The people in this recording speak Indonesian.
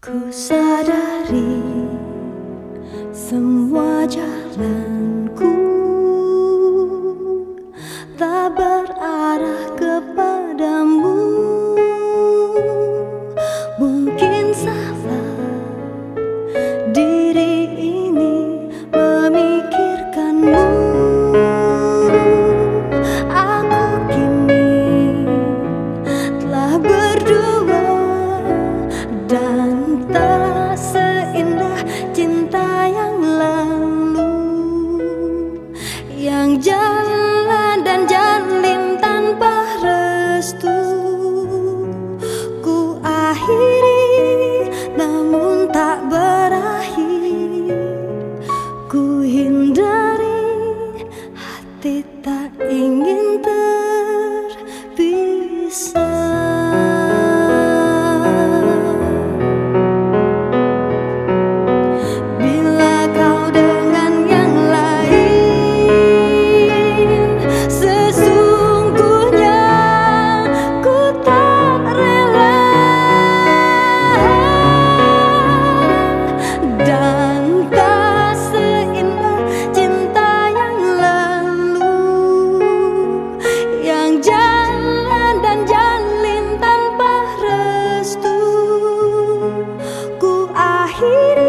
Ku sadari semua jalanku tak berarah hindari hati tak ingin terpisah. heat